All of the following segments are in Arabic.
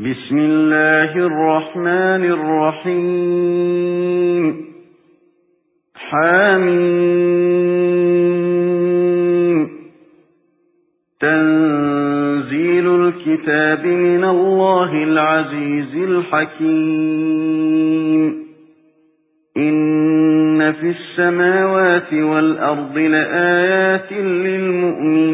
بسم الله الرحمن الرحيم. حامين تنزيل الكتاب من الله العزيز الحكيم. إن في السماوات والأرض لآيات للمؤمنين.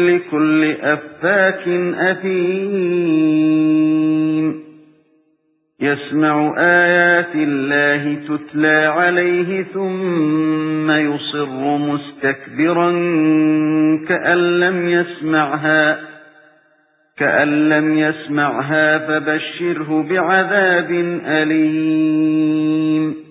لِكُلِّ أَفَّاكٍ أَثِيمٍ. يَسْمَعُ آيَاتِ اللَّهِ تُتْلَى عَلَيْهِ ثُمَّ يُصِرُّ مُسْتَكْبِرًا كَأَن لَّمْ يَسْمَعْهَا كَأَن لَّمْ يَسْمَعْهَا فَبَشِّرْهُ بِعَذَابٍ أَلِيمٍ.